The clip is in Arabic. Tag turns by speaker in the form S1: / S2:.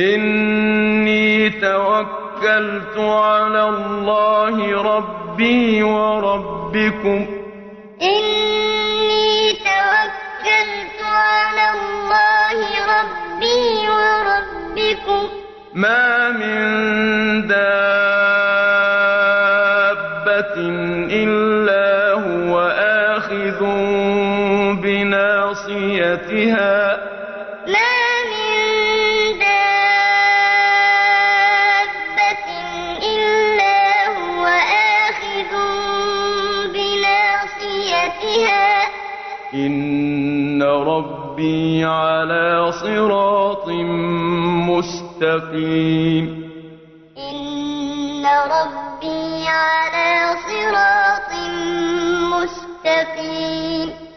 S1: إني توكلت على الله ربي وربكم.
S2: إني توكلت على الله ربي وربكم.
S1: ما من دابة إلا هو آخذ بناصيتها.
S2: بناصيتها
S1: إن ربي على صراط مستقيم.
S2: إن ربي على صراط مستقيم.